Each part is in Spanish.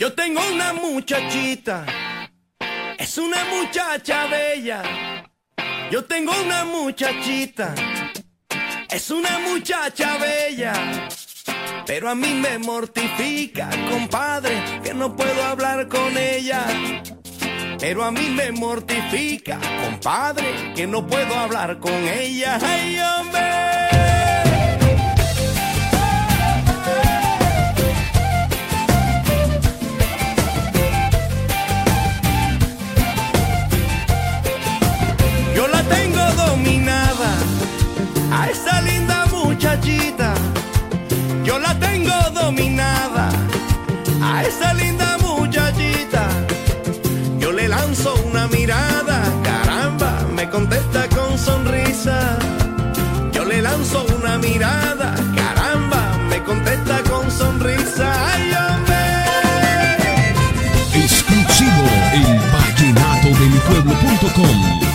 Yo tengo una muchachita, es una muchacha bella. Yo tengo una muchachita, es una muchacha bella. Pero a mí me mortifica, compadre, que no puedo hablar con ella. Pero a mí me mortifica, compadre, que no puedo hablar con ella. ¡Ay, hombre! Exclusivo en vallenatodelpueblo.com.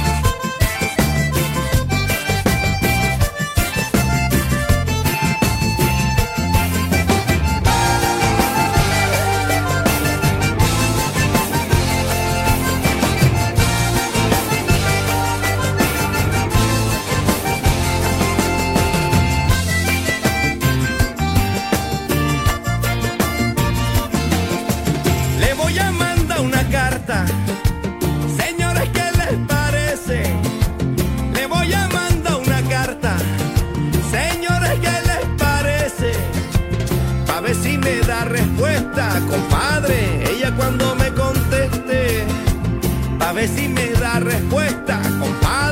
Señores, ¿qué les parece? Le voy a mandar una carta. Señores, ¿qué les parece? Pa' ver si me da respuesta, compadre. Ella cuando me conteste. Pa' ver si me da respuesta, compadre.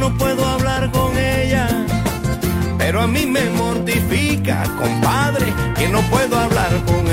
No puedo hablar con ella. Pero a mí me mortifica, compadre, que no puedo hablar con